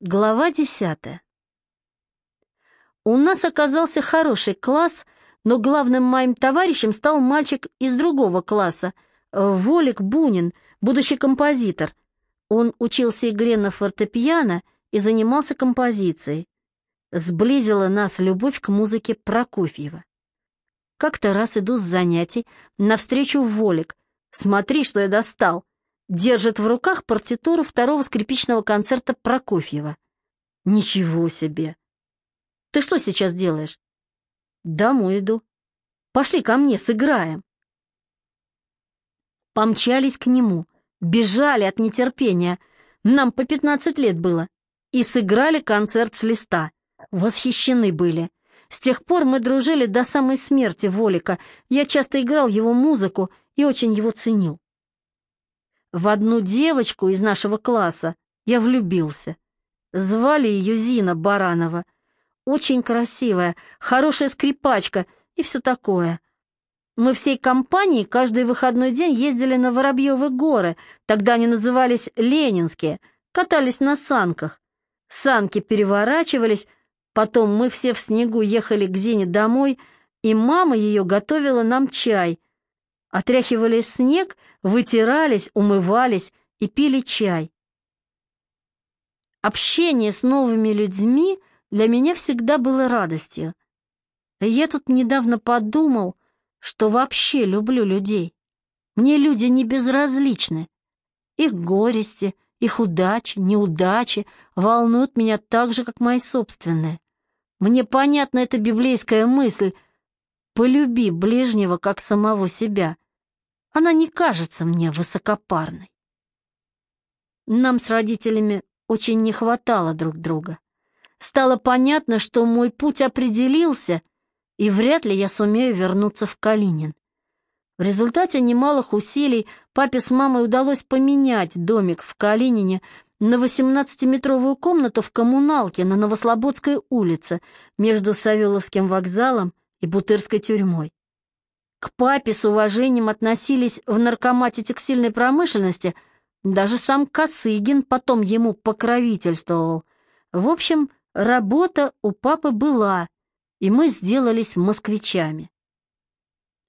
Глава десятая. У нас оказался хороший класс, но главным моим товарищем стал мальчик из другого класса, Волик Бунин, будущий композитор. Он учился игре на фортепиано и занимался композицией. Сблизила нас любовь к музыке Прокофьева. Как-то раз иду с занятий, навстречу Волик. Смотри, что я достал держит в руках партитуру второго скрипичного концерта Прокофьева. Ничего себе! Ты что сейчас делаешь? Домой иду. Пошли ко мне, сыграем. Помчались к нему, бежали от нетерпения. Нам по пятнадцать лет было. И сыграли концерт с листа. Восхищены были. С тех пор мы дружили до самой смерти Волика. Я часто играл его музыку и очень его ценил. В одну девочку из нашего класса я влюбился. Звали ее Зина Баранова. Очень красивая, хорошая скрипачка и все такое. Мы всей компанией каждый выходной день ездили на Воробьевы горы, тогда они назывались Ленинские, катались на санках. Санки переворачивались, потом мы все в снегу ехали к Зине домой, и мама ее готовила нам чай — отряхивали снег, вытирались, умывались и пили чай. Общение с новыми людьми для меня всегда было радостью. Я тут недавно подумал, что вообще люблю людей. Мне люди не безразличны. Их горести, их удачи, неудачи волнуют меня так же, как мои собственные. Мне понятна эта библейская мысль «полюби ближнего, как самого себя», она не кажется мне высокопарной. Нам с родителями очень не хватало друг друга. Стало понятно, что мой путь определился, и вряд ли я сумею вернуться в Калинин. В результате немалых усилий папе с мамой удалось поменять домик в Калинине на 18-метровую комнату в коммуналке на Новослободской улице между Савеловским вокзалом и Бутырской тюрьмой. К папе с уважением относились в наркомате текстильной промышленности, даже сам Косыгин потом ему покровительствовал. В общем, работа у папы была, и мы сделались москвичами.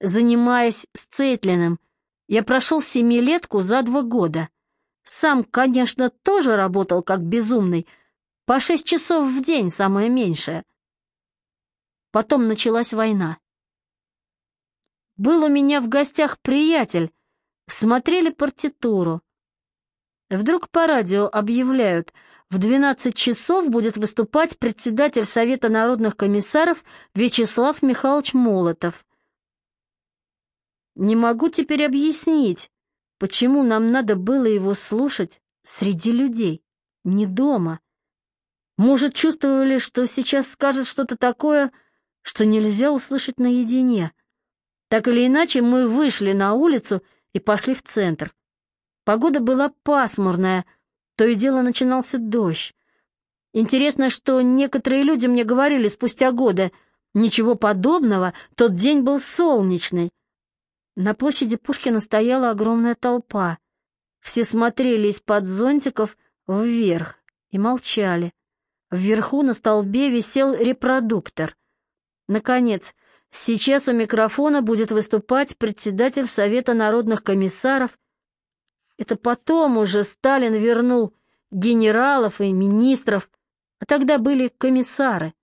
Занимаясь с Цейтлиным, я прошел семилетку за два года. Сам, конечно, тоже работал как безумный, по шесть часов в день самое меньшее. Потом началась война. Был у меня в гостях приятель. Смотрели партитуру. Вдруг по радио объявляют, в 12 часов будет выступать председатель Совета народных комиссаров Вячеслав Михайлович Молотов. Не могу теперь объяснить, почему нам надо было его слушать среди людей, не дома. Может, чувствовали, что сейчас скажет что-то такое, что нельзя услышать наедине. Так или иначе, мы вышли на улицу и пошли в центр. Погода была пасмурная, то и дело начинался дождь. Интересно, что некоторые люди мне говорили спустя годы, ничего подобного, тот день был солнечный. На площади Пушкина стояла огромная толпа. Все смотрели из-под зонтиков вверх и молчали. Вверху на столбе висел репродуктор. Наконец, Сейчас у микрофона будет выступать председатель Совета народных комиссаров. Это потом уже Сталин вернул генералов и министров, а тогда были комиссары.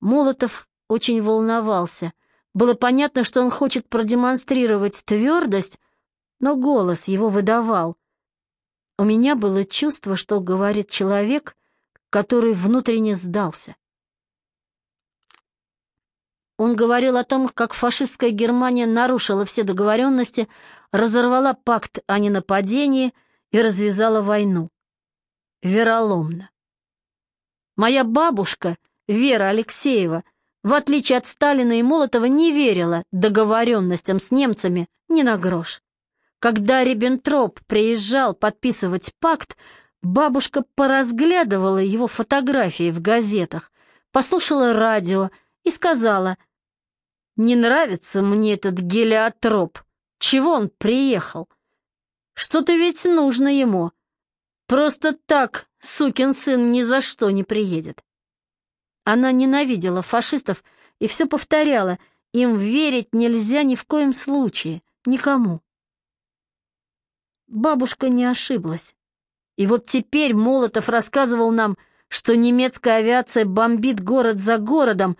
Молотов очень волновался. Было понятно, что он хочет продемонстрировать твердость, но голос его выдавал. У меня было чувство, что говорит человек, который внутренне сдался. Он говорил о том, как фашистская Германия нарушила все договоренности, разорвала пакт о ненападении и развязала войну. Вероломно. Моя бабушка, Вера Алексеева, в отличие от Сталина и Молотова, не верила договоренностям с немцами ни на грош. Когда Риббентроп приезжал подписывать пакт, бабушка поразглядывала его фотографии в газетах, послушала радио и сказала, «Не нравится мне этот гелиотроп. Чего он приехал? Что-то ведь нужно ему. Просто так сукин сын ни за что не приедет. Она ненавидела фашистов и все повторяла, им верить нельзя ни в коем случае, никому. Бабушка не ошиблась. И вот теперь Молотов рассказывал нам, что немецкая авиация бомбит город за городом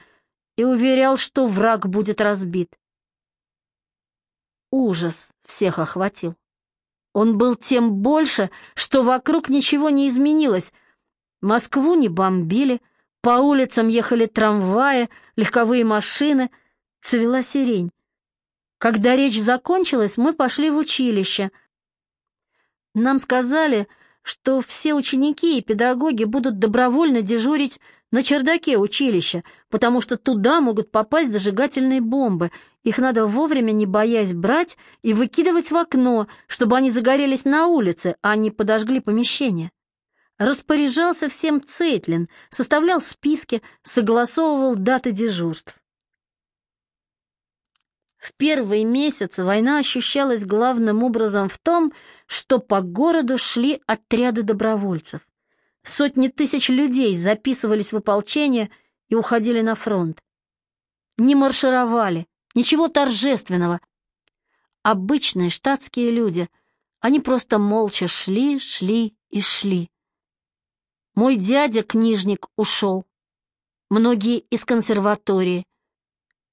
и уверял, что враг будет разбит. Ужас всех охватил. Он был тем больше, что вокруг ничего не изменилось. Москву не бомбили, по улицам ехали трамваи, легковые машины, цвела сирень. Когда речь закончилась, мы пошли в училище. Нам сказали, что все ученики и педагоги будут добровольно дежурить на чердаке училища, потому что туда могут попасть зажигательные бомбы. Их надо вовремя, не боясь, брать и выкидывать в окно, чтобы они загорелись на улице, а не подожгли помещение. Распоряжался всем Цейтлин, составлял списки, согласовывал даты дежурств. В первые месяцы война ощущалась главным образом в том, что по городу шли отряды добровольцев. Сотни тысяч людей записывались в ополчение и уходили на фронт. Не маршировали, ничего торжественного. Обычные штатские люди, они просто молча шли, шли и шли. Мой дядя-книжник ушел. Многие из консерватории.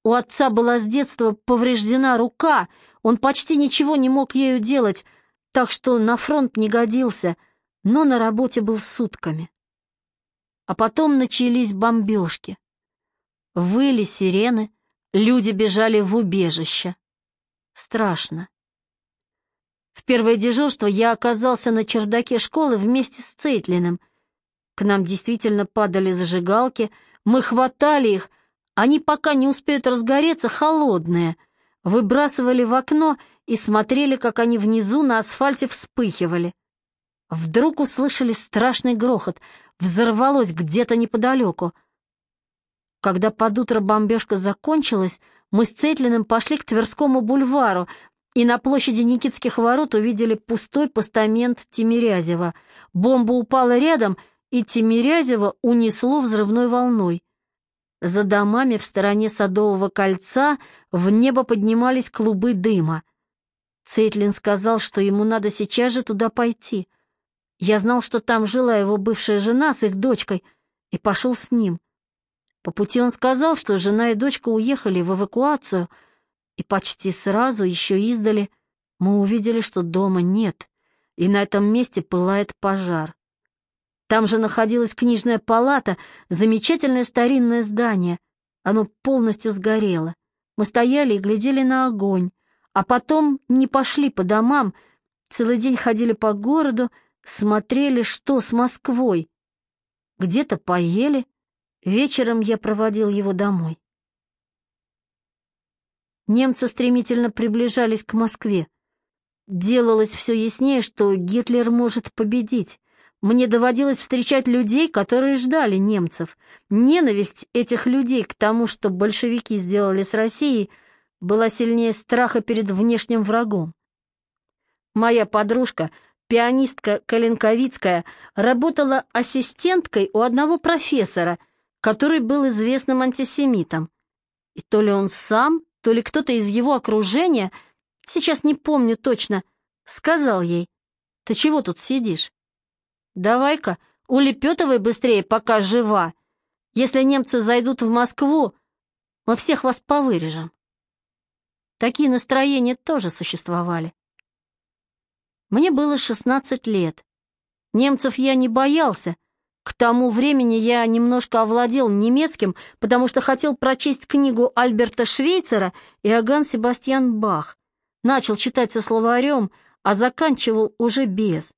У отца была с детства повреждена рука, он почти ничего не мог ею делать, так что на фронт не годился, но на работе был сутками. А потом начались бомбежки. Выли сирены, люди бежали в убежище. Страшно. В первое дежурство я оказался на чердаке школы вместе с Цейтлиным. К нам действительно падали зажигалки, мы хватали их — они пока не успеют разгореться, холодные. Выбрасывали в окно и смотрели, как они внизу на асфальте вспыхивали. Вдруг услышали страшный грохот. Взорвалось где-то неподалеку. Когда под утро бомбежка закончилась, мы с Цетлиным пошли к Тверскому бульвару и на площади Никитских ворот увидели пустой постамент Тимирязева. Бомба упала рядом, и Тимирязева унесло взрывной волной. За домами в стороне Садового кольца в небо поднимались клубы дыма. Цейтлин сказал, что ему надо сейчас же туда пойти. Я знал, что там жила его бывшая жена с их дочкой, и пошел с ним. По пути он сказал, что жена и дочка уехали в эвакуацию, и почти сразу, еще издали, мы увидели, что дома нет, и на этом месте пылает пожар. Там же находилась книжная палата, замечательное старинное здание. Оно полностью сгорело. Мы стояли и глядели на огонь, а потом не пошли по домам, целый день ходили по городу, смотрели, что с Москвой. Где-то поели, вечером я проводил его домой. Немцы стремительно приближались к Москве. Делалось все яснее, что Гитлер может победить. Мне доводилось встречать людей, которые ждали немцев. Ненависть этих людей к тому, что большевики сделали с Россией, была сильнее страха перед внешним врагом. Моя подружка, пианистка Калинковицкая, работала ассистенткой у одного профессора, который был известным антисемитом. И то ли он сам, то ли кто-то из его окружения, сейчас не помню точно, сказал ей, «Ты чего тут сидишь?» Давай-ка, улепетывай быстрее, пока жива. Если немцы зайдут в Москву, мы всех вас повырежем. Такие настроения тоже существовали. Мне было 16 лет. Немцев я не боялся. К тому времени я немножко овладел немецким, потому что хотел прочесть книгу Альберта Швейцера и Аган Себастьян Бах. Начал читать со словарем, а заканчивал уже без.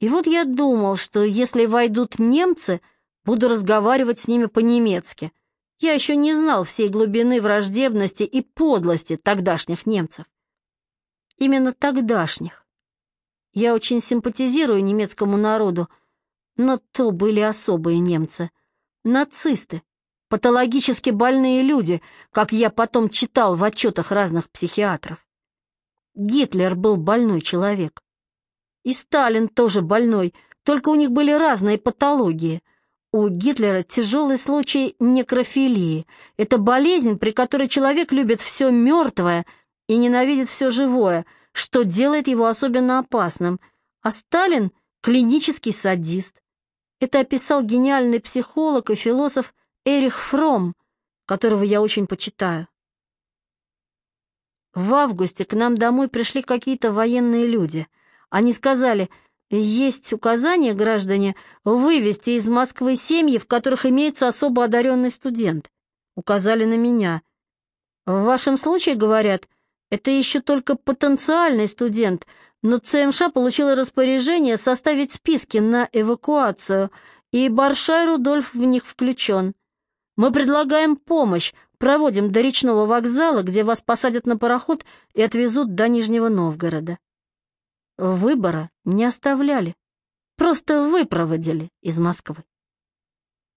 И вот я думал, что если войдут немцы, буду разговаривать с ними по-немецки. Я еще не знал всей глубины враждебности и подлости тогдашних немцев. Именно тогдашних. Я очень симпатизирую немецкому народу, но то были особые немцы. Нацисты, патологически больные люди, как я потом читал в отчетах разных психиатров. Гитлер был больной человек. И Сталин тоже больной, только у них были разные патологии. У Гитлера тяжелый случай некрофилии. Это болезнь, при которой человек любит все мертвое и ненавидит все живое, что делает его особенно опасным. А Сталин — клинический садист. Это описал гениальный психолог и философ Эрих Фром, которого я очень почитаю. В августе к нам домой пришли какие-то военные люди. Они сказали, есть указание, граждане, вывести из Москвы семьи, в которых имеется особо одаренный студент. Указали на меня. В вашем случае, говорят, это еще только потенциальный студент, но ЦМШ получила распоряжение составить списки на эвакуацию, и Баршай Рудольф в них включен. Мы предлагаем помощь, Проводим до речного вокзала, где вас посадят на пароход и отвезут до Нижнего Новгорода. Выбора не оставляли, просто выпроводили из Москвы.